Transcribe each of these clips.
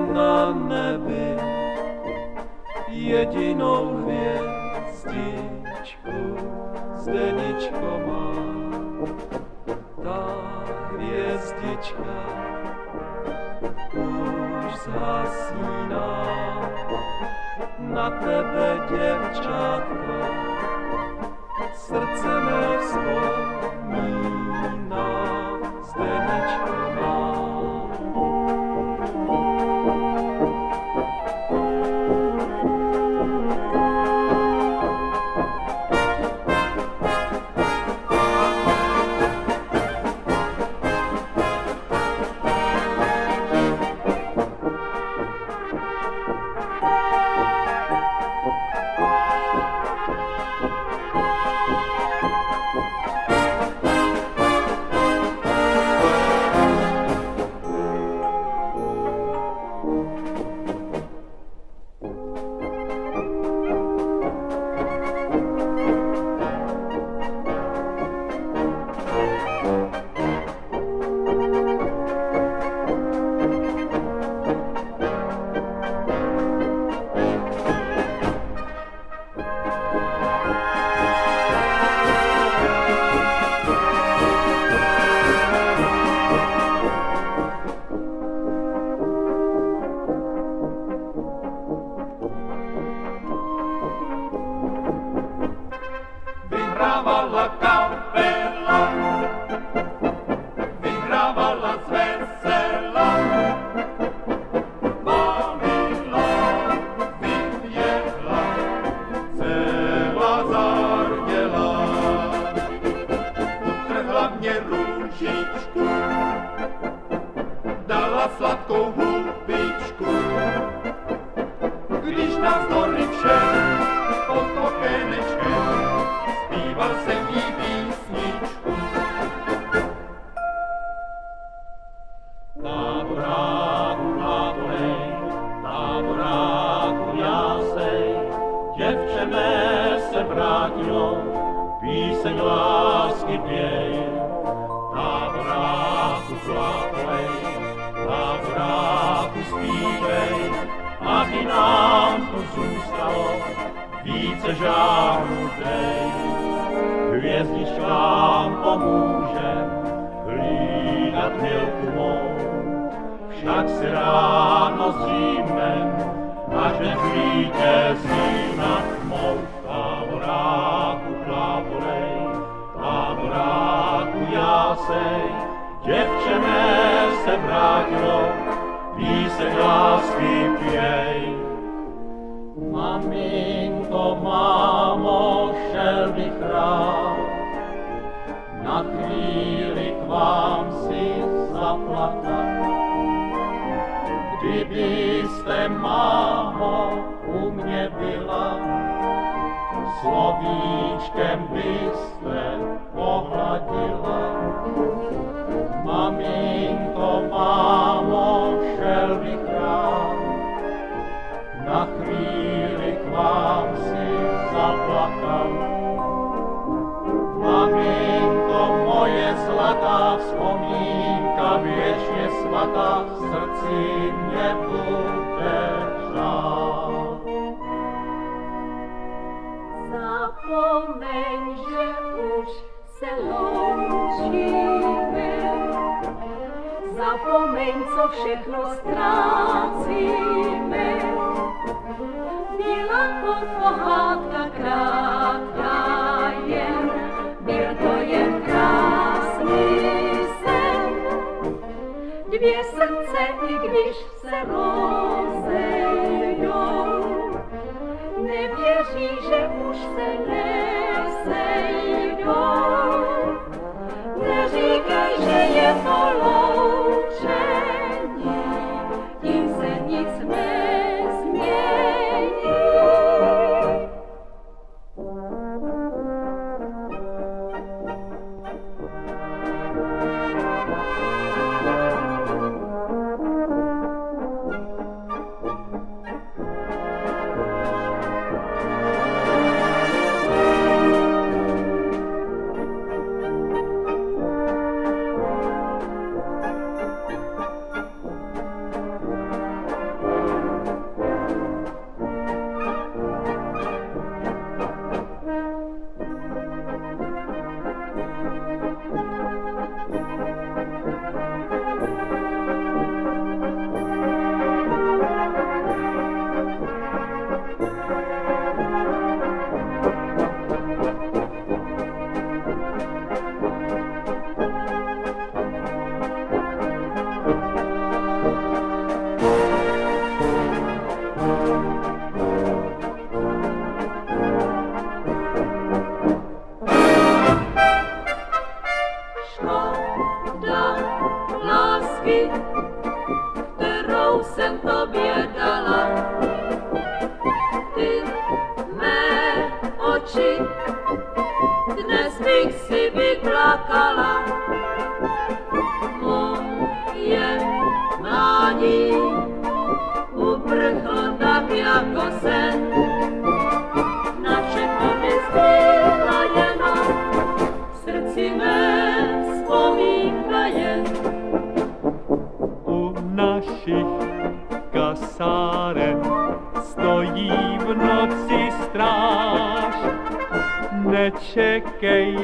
na nebi jedinou hvězdičku, zdeničko má. Ta hvězdička už zhasíná, na tebe děvčátko, srdce lásky pěj. Táboráku, táborej, táboráku zpívej, aby nám tu zůstalo více žáru dej. Hvězdičkám pomůžem hlídat milku mou, však si ráno zřívnem, až nezvítězí nad jásej, děvče mé se vrátilo, píseň lásky pěj. Maminko, mámo, šel bych rád, na chvíli k vám si zaplakat. Kdybyste, mámo, slovíčkem byste pohladila. Maminko, mámo, šel bych rád, na chvíli k vám si zaplakal. Maminko, moje zlatá vzpomínka, věčně svatá, v srdci Zapomeň, co všechno ztrácíme. Byla to pohádka krátká jen, byl to jen krásný sen. Dvě srdce, i když se rozejdou, nevěří, že už se nesejdou. Nečekej,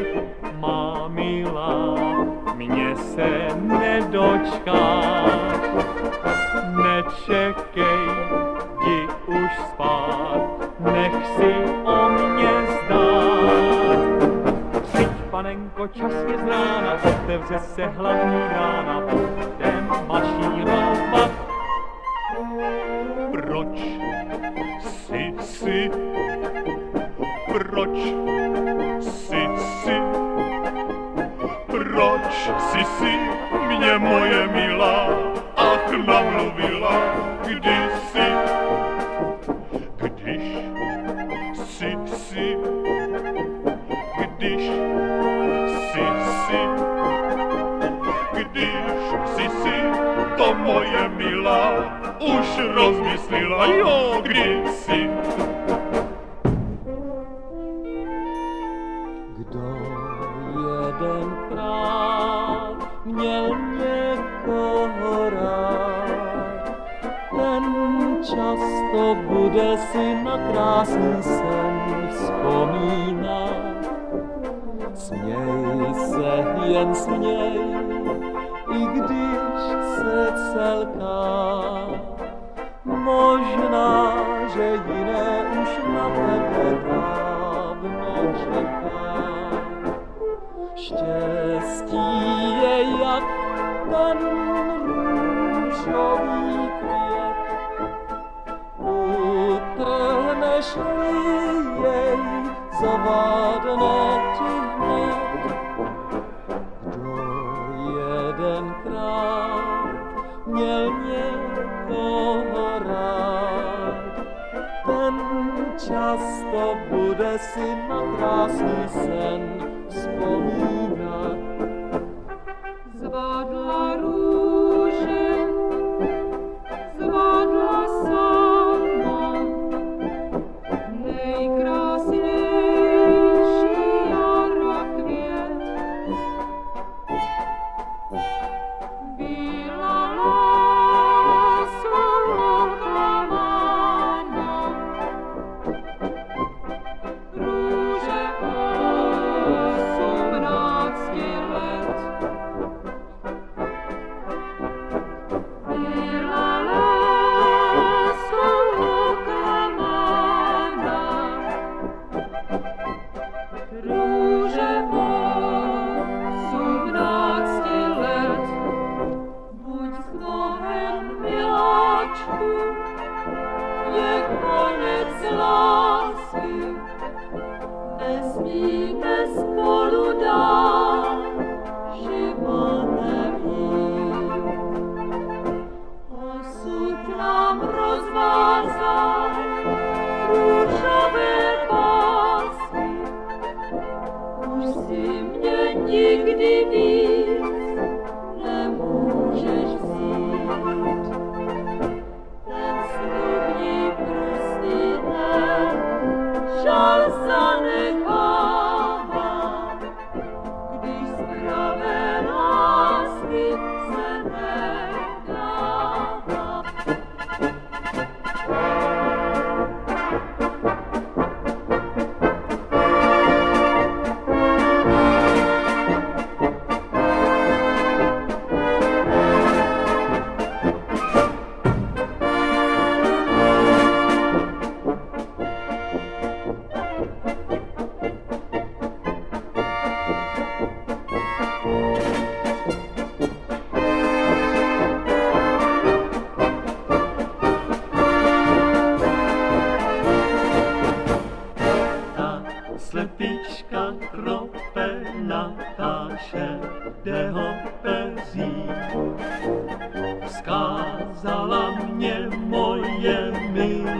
má milá, mě se nedočkáš. Nečekej, jdi už spát, nech si o mě zdát. Přijď, panenko, čas je z otevře se hlavní rána, mě moje milá, ach namluvila kdysi, když si si, když si si, když si si to moje milá už rozmyslela, jo, kdysi. Směj se, jen směj, i když se celká. Možná, že jiné už na tebe dávno čeká. Štěstí je jak ten růžový květ, utrhneš-li jej, zavádne často bude si na krásný sen vzpomínat.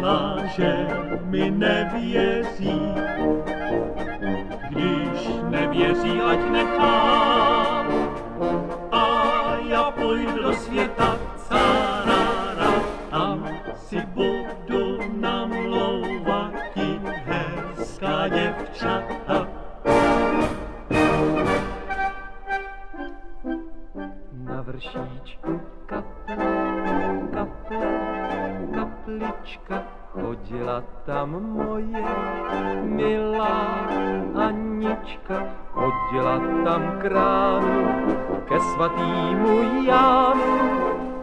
Milá, že mi nevěří. Když nevěří, ať nechá, a já půjdu do světa, carara, chodila tam moje milá Anička, chodila tam k ránu, ke svatýmu Jánu,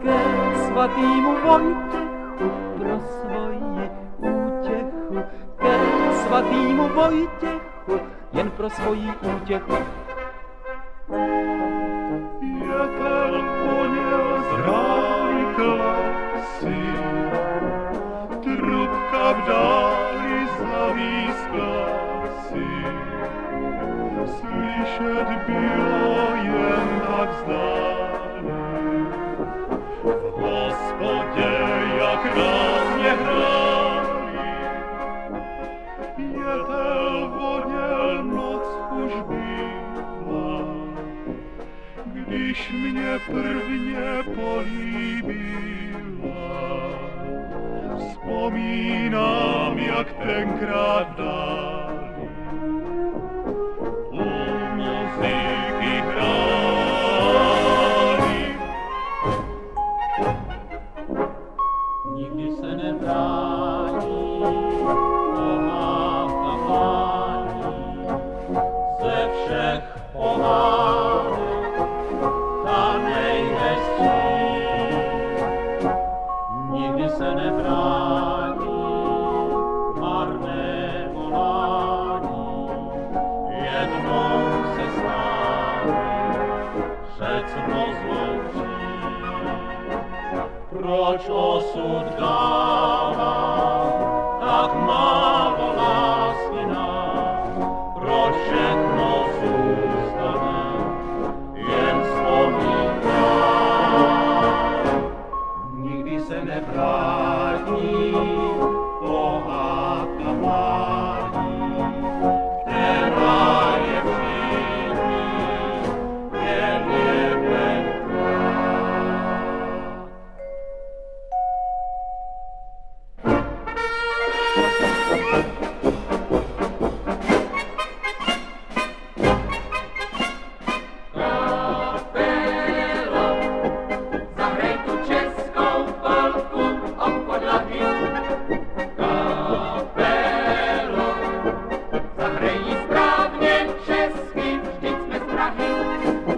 ke svatýmu Vojtěchu pro svoji útěchu, ke svatýmu Vojtěchu, jen pro svoji útěchu. Jakel poněl zrány klasy, dáli zavískla si. Slyšet bylo jen tak zdále, v hospodě jak krásně hráli. Jetel voněl noc už byla, když mě prvně tenkrát Proč osud dává tak málo Thank you.